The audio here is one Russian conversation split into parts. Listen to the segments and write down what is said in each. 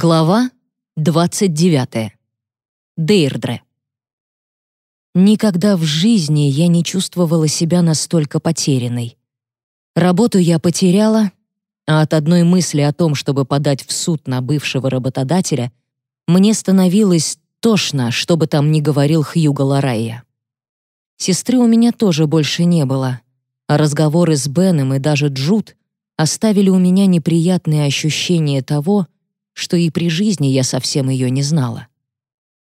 Глава 29. Дейрдре. Никогда в жизни я не чувствовала себя настолько потерянной. Работу я потеряла, а от одной мысли о том, чтобы подать в суд на бывшего работодателя, мне становилось тошно, что бы там ни говорил Хьюго Ларайя. Сестры у меня тоже больше не было, а разговоры с Беном и даже Джуд оставили у меня неприятные ощущения того, что и при жизни я совсем ее не знала.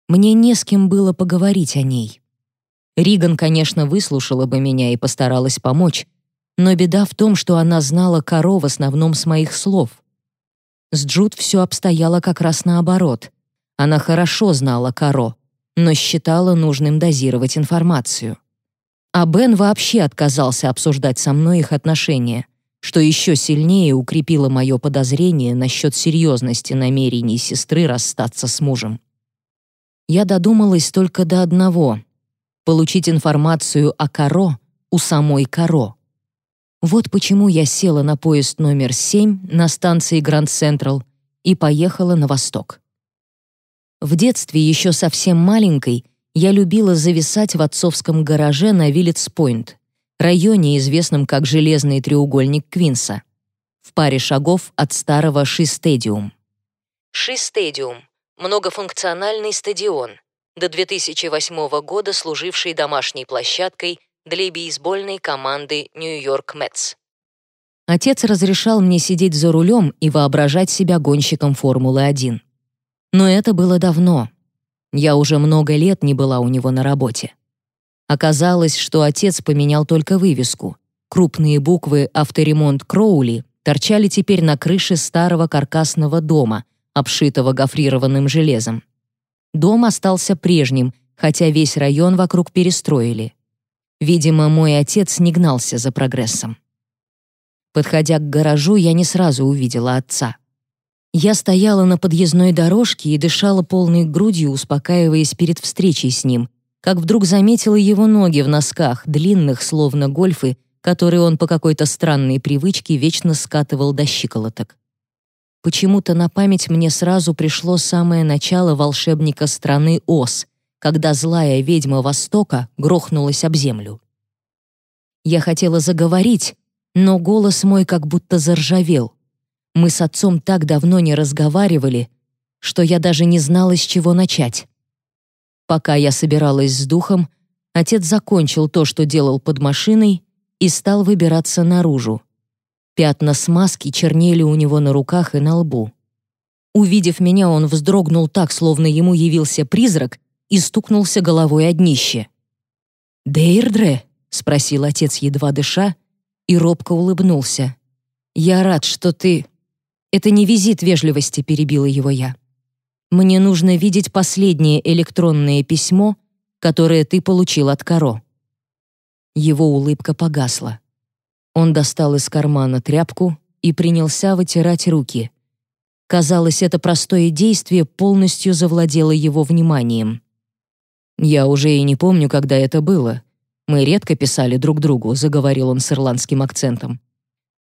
Мне не с кем было поговорить о ней. Риган, конечно, выслушала бы меня и постаралась помочь, но беда в том, что она знала Каро в основном с моих слов. С Джуд все обстояло как раз наоборот. Она хорошо знала Каро, но считала нужным дозировать информацию. А Бен вообще отказался обсуждать со мной их отношения — что еще сильнее укрепило мое подозрение насчет серьезности намерений сестры расстаться с мужем. Я додумалась только до одного — получить информацию о Каро у самой Каро. Вот почему я села на поезд номер 7 на станции Гранд Централ и поехала на восток. В детстве, еще совсем маленькой, я любила зависать в отцовском гараже на Виллетс-Пойнт районе, известном как Железный треугольник Квинса, в паре шагов от старого Ши-стадиум. Ши-стадиум — многофункциональный стадион, до 2008 года служивший домашней площадкой для бейсбольной команды Нью-Йорк Мэтс. Отец разрешал мне сидеть за рулем и воображать себя гонщиком Формулы-1. Но это было давно. Я уже много лет не была у него на работе. Оказалось, что отец поменял только вывеску. Крупные буквы «Авторемонт Кроули» торчали теперь на крыше старого каркасного дома, обшитого гофрированным железом. Дом остался прежним, хотя весь район вокруг перестроили. Видимо, мой отец не гнался за прогрессом. Подходя к гаражу, я не сразу увидела отца. Я стояла на подъездной дорожке и дышала полной грудью, успокаиваясь перед встречей с ним, как вдруг заметила его ноги в носках, длинных, словно гольфы, которые он по какой-то странной привычке вечно скатывал до щиколоток. Почему-то на память мне сразу пришло самое начало волшебника страны Оз, когда злая ведьма Востока грохнулась об землю. Я хотела заговорить, но голос мой как будто заржавел. Мы с отцом так давно не разговаривали, что я даже не знала, с чего начать. Пока я собиралась с духом, отец закончил то, что делал под машиной, и стал выбираться наружу. Пятна смазки чернели у него на руках и на лбу. Увидев меня, он вздрогнул так, словно ему явился призрак, и стукнулся головой о днище. «Дейрдре?» — спросил отец, едва дыша, и робко улыбнулся. «Я рад, что ты...» «Это не визит вежливости», — перебила его я. Мне нужно видеть последнее электронное письмо, которое ты получил от Каро». Его улыбка погасла. Он достал из кармана тряпку и принялся вытирать руки. Казалось, это простое действие полностью завладело его вниманием. «Я уже и не помню, когда это было. Мы редко писали друг другу», — заговорил он с ирландским акцентом.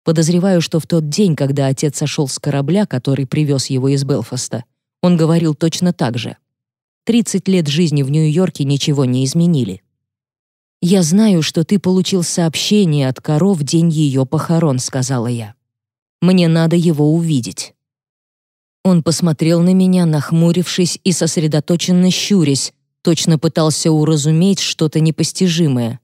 Подозреваю, что в тот день, когда отец сошел с корабля, который привез его из Белфаста, он говорил точно так же. 30 лет жизни в Нью-Йорке ничего не изменили. «Я знаю, что ты получил сообщение от Каро в день ее похорон», — сказала я. «Мне надо его увидеть». Он посмотрел на меня, нахмурившись и сосредоточенно щурясь, точно пытался уразуметь что-то непостижимое.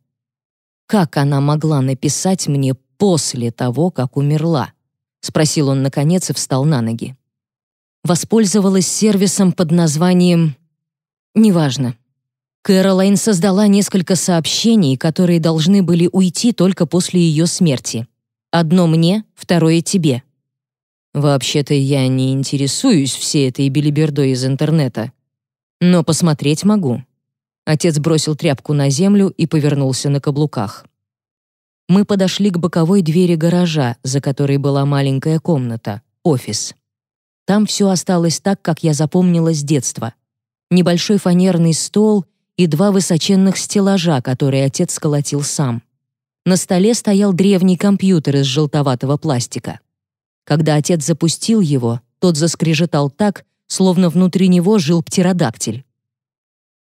«Как она могла написать мне после того, как умерла?» — спросил он наконец и встал на ноги воспользовалась сервисом под названием «Неважно». Кэролайн создала несколько сообщений, которые должны были уйти только после ее смерти. Одно мне, второе тебе. Вообще-то я не интересуюсь всей этой белибердой из интернета. Но посмотреть могу. Отец бросил тряпку на землю и повернулся на каблуках. Мы подошли к боковой двери гаража, за которой была маленькая комната, офис. Там все осталось так, как я запомнила с детства. Небольшой фанерный стол и два высоченных стеллажа, которые отец сколотил сам. На столе стоял древний компьютер из желтоватого пластика. Когда отец запустил его, Тот заскрежетал так, словно внутри него жил птеродактиль.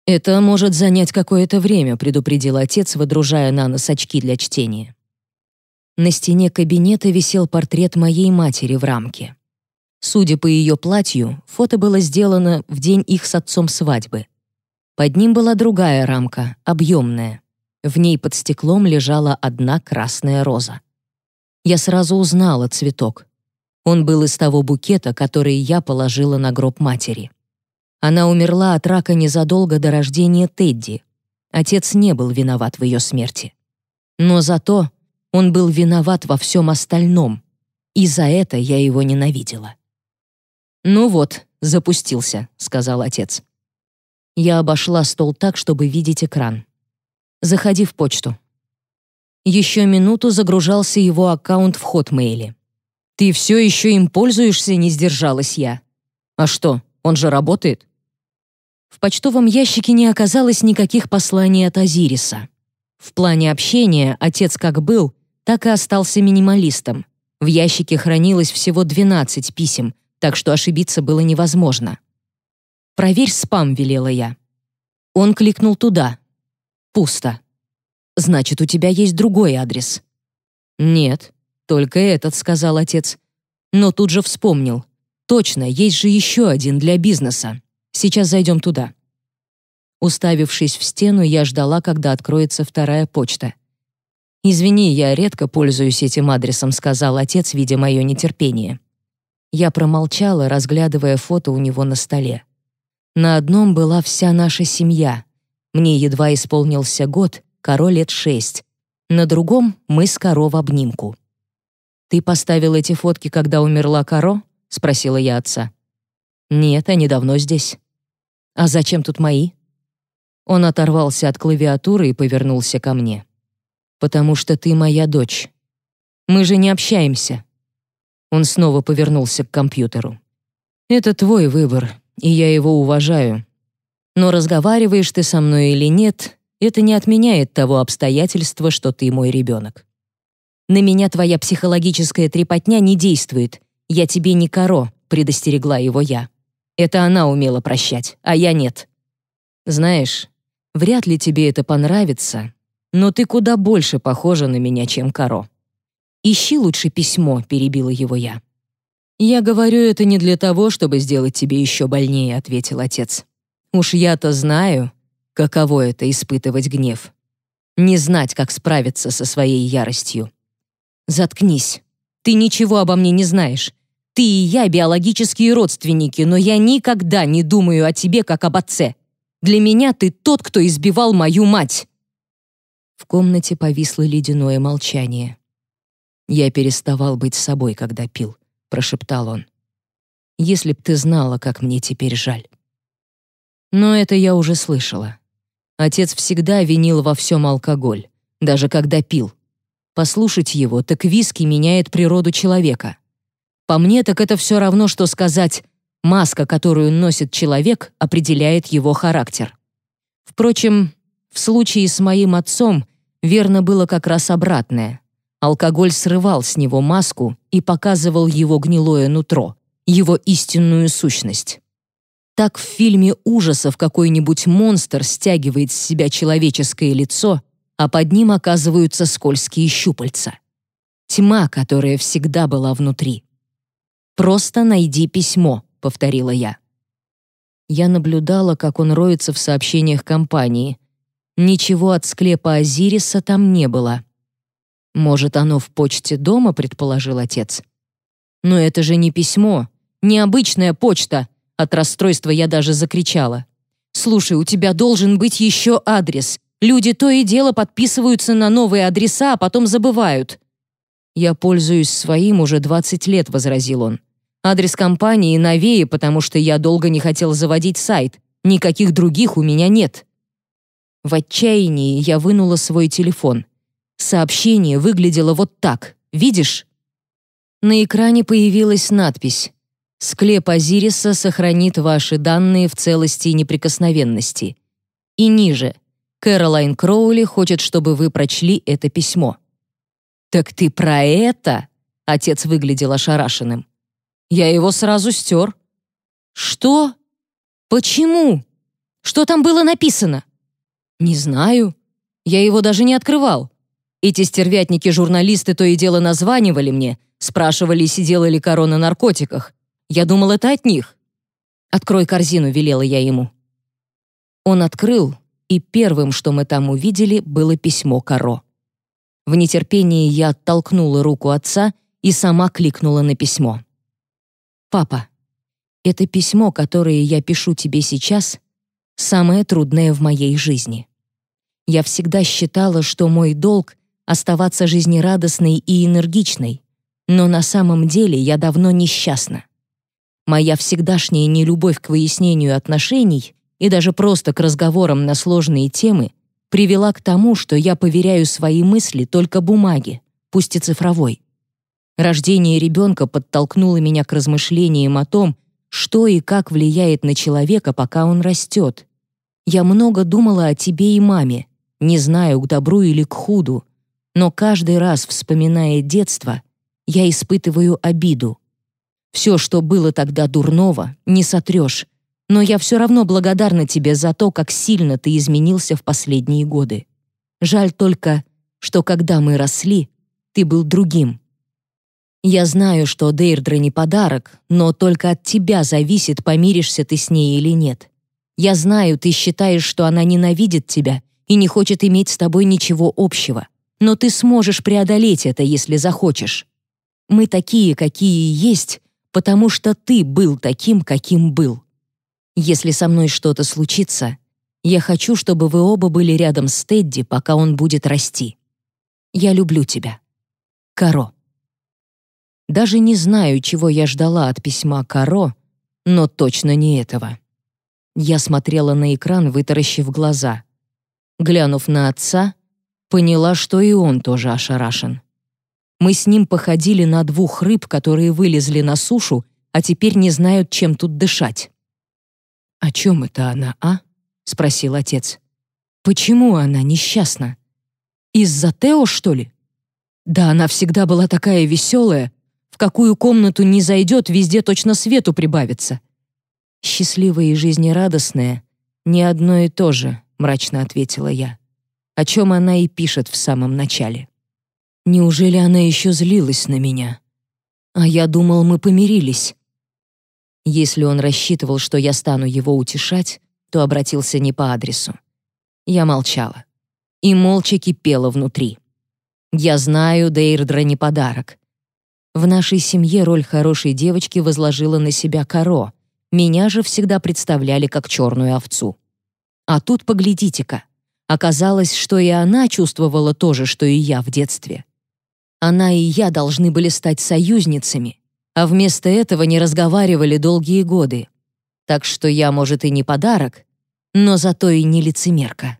«Это может занять какое-то время», — предупредил отец, выдружая на нос очки для чтения. На стене кабинета висел портрет моей матери в рамке. Судя по ее платью, фото было сделано в день их с отцом свадьбы. Под ним была другая рамка, объемная. В ней под стеклом лежала одна красная роза. Я сразу узнала цветок. Он был из того букета, который я положила на гроб матери. Она умерла от рака незадолго до рождения Тедди. Отец не был виноват в ее смерти. Но зато он был виноват во всем остальном, и за это я его ненавидела. «Ну вот, запустился», — сказал отец. Я обошла стол так, чтобы видеть экран. «Заходи в почту». Еще минуту загружался его аккаунт в Хотмейле. «Ты все еще им пользуешься?» — не сдержалась я. «А что, он же работает?» В почтовом ящике не оказалось никаких посланий от Азириса. В плане общения отец как был, так и остался минималистом. В ящике хранилось всего 12 писем, так что ошибиться было невозможно. «Проверь спам», — велела я. Он кликнул туда. Пусто. «Значит, у тебя есть другой адрес». «Нет, только этот», — сказал отец. Но тут же вспомнил. «Точно, есть же еще один для бизнеса. Сейчас зайдем туда». Уставившись в стену, я ждала, когда откроется вторая почта. «Извини, я редко пользуюсь этим адресом», — сказал отец, видя мое нетерпение. Я промолчала, разглядывая фото у него на столе. На одном была вся наша семья. Мне едва исполнился год, Коро лет шесть. На другом мы с Коро в обнимку. «Ты поставил эти фотки, когда умерла Коро?» — спросила я отца. «Нет, они давно здесь». «А зачем тут мои?» Он оторвался от клавиатуры и повернулся ко мне. «Потому что ты моя дочь. Мы же не общаемся. Он снова повернулся к компьютеру. «Это твой выбор, и я его уважаю. Но разговариваешь ты со мной или нет, это не отменяет того обстоятельства, что ты мой ребенок. На меня твоя психологическая трепотня не действует. Я тебе не коро», — предостерегла его я. Это она умела прощать, а я нет. Знаешь, вряд ли тебе это понравится, но ты куда больше похожа на меня, чем коро. «Ищи лучше письмо», — перебила его я. «Я говорю это не для того, чтобы сделать тебе еще больнее», — ответил отец. «Уж я-то знаю, каково это испытывать гнев. Не знать, как справиться со своей яростью. Заткнись. Ты ничего обо мне не знаешь. Ты и я биологические родственники, но я никогда не думаю о тебе как об отце. Для меня ты тот, кто избивал мою мать». В комнате повисло ледяное молчание. «Я переставал быть собой, когда пил», — прошептал он. «Если б ты знала, как мне теперь жаль». Но это я уже слышала. Отец всегда винил во всем алкоголь, даже когда пил. Послушать его, так виски меняет природу человека. По мне, так это все равно, что сказать «маска, которую носит человек, определяет его характер». Впрочем, в случае с моим отцом верно было как раз обратное. Алкоголь срывал с него маску и показывал его гнилое нутро, его истинную сущность. Так в фильме ужасов какой-нибудь монстр стягивает с себя человеческое лицо, а под ним оказываются скользкие щупальца. Тьма, которая всегда была внутри. «Просто найди письмо», — повторила я. Я наблюдала, как он роется в сообщениях компании. Ничего от склепа Азириса там не было. «Может, оно в почте дома?» — предположил отец. «Но это же не письмо, не обычная почта!» От расстройства я даже закричала. «Слушай, у тебя должен быть еще адрес. Люди то и дело подписываются на новые адреса, а потом забывают». «Я пользуюсь своим уже 20 лет», — возразил он. «Адрес компании новее, потому что я долго не хотел заводить сайт. Никаких других у меня нет». В отчаянии я вынула свой телефон. Сообщение выглядело вот так. Видишь? На экране появилась надпись «Склеп Азириса сохранит ваши данные в целости и неприкосновенности». И ниже «Кэролайн Кроули хочет, чтобы вы прочли это письмо». «Так ты про это?» Отец выглядел ошарашенным. Я его сразу стер. Что? Почему? Что там было написано? Не знаю. Я его даже не открывал. Эти стервятники-журналисты то и дело названивали мне, спрашивали, сидела ли Каро на наркотиках. Я думал, это от них. «Открой корзину», — велела я ему. Он открыл, и первым, что мы там увидели, было письмо Каро. В нетерпении я оттолкнула руку отца и сама кликнула на письмо. «Папа, это письмо, которое я пишу тебе сейчас, самое трудное в моей жизни. Я всегда считала, что мой долг — оставаться жизнерадостной и энергичной, но на самом деле я давно несчастна. Моя всегдашняя нелюбовь к выяснению отношений и даже просто к разговорам на сложные темы привела к тому, что я поверяю свои мысли только бумаге, пусть и цифровой. Рождение ребенка подтолкнуло меня к размышлениям о том, что и как влияет на человека, пока он растет. Я много думала о тебе и маме, не знаю, к добру или к худу, но каждый раз, вспоминая детство, я испытываю обиду. Все, что было тогда дурного, не сотрешь, но я все равно благодарна тебе за то, как сильно ты изменился в последние годы. Жаль только, что когда мы росли, ты был другим. Я знаю, что Дейрдра не подарок, но только от тебя зависит, помиришься ты с ней или нет. Я знаю, ты считаешь, что она ненавидит тебя и не хочет иметь с тобой ничего общего, но ты сможешь преодолеть это, если захочешь. Мы такие, какие есть, потому что ты был таким, каким был. Если со мной что-то случится, я хочу, чтобы вы оба были рядом с Тедди, пока он будет расти. Я люблю тебя. Каро. Даже не знаю, чего я ждала от письма Каро, но точно не этого. Я смотрела на экран, вытаращив глаза. Глянув на отца, поняла, что и он тоже ошарашен. Мы с ним походили на двух рыб, которые вылезли на сушу, а теперь не знают, чем тут дышать. «О чем это она, а?» — спросил отец. «Почему она несчастна? Из-за Тео, что ли? Да она всегда была такая веселая. В какую комнату не зайдет, везде точно свету прибавится». «Счастливая и жизнерадостная — не одно и то же», — мрачно ответила я, о чем она и пишет в самом начале. Неужели она еще злилась на меня? А я думал, мы помирились. Если он рассчитывал, что я стану его утешать, то обратился не по адресу. Я молчала. И молча кипела внутри. Я знаю, Дейрдра не подарок. В нашей семье роль хорошей девочки возложила на себя Каро. Меня же всегда представляли как черную овцу. А тут поглядите-ка. Оказалось, что и она чувствовала то же, что и я в детстве. Она и я должны были стать союзницами, а вместо этого не разговаривали долгие годы. Так что я, может, и не подарок, но зато и не лицемерка.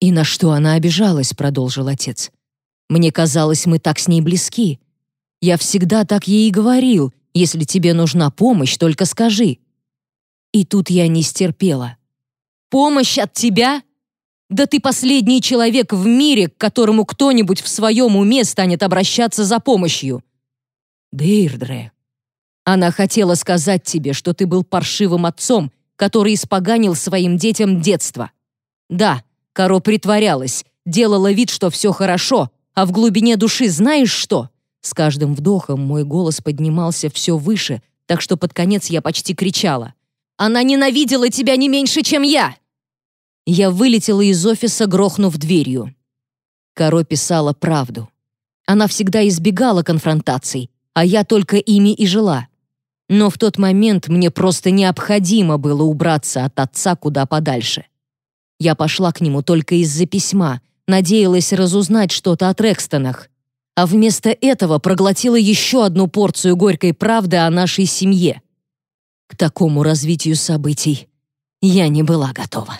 «И на что она обижалась?» — продолжил отец. «Мне казалось, мы так с ней близки. Я всегда так ей и говорил, если тебе нужна помощь, только скажи». И тут я не стерпела. «Помощь от тебя? Да ты последний человек в мире, к которому кто-нибудь в своем уме станет обращаться за помощью. Дейрдре. Она хотела сказать тебе, что ты был паршивым отцом, который испоганил своим детям детство. Да, Каро притворялась, делала вид, что все хорошо, а в глубине души знаешь что? С каждым вдохом мой голос поднимался все выше, так что под конец я почти кричала. «Она ненавидела тебя не меньше, чем я!» Я вылетела из офиса, грохнув дверью. Каро писала правду. Она всегда избегала конфронтаций, а я только ими и жила. Но в тот момент мне просто необходимо было убраться от отца куда подальше. Я пошла к нему только из-за письма, надеялась разузнать что-то о Трекстонах, а вместо этого проглотила еще одну порцию горькой правды о нашей семье. К такому развитию событий я не была готова.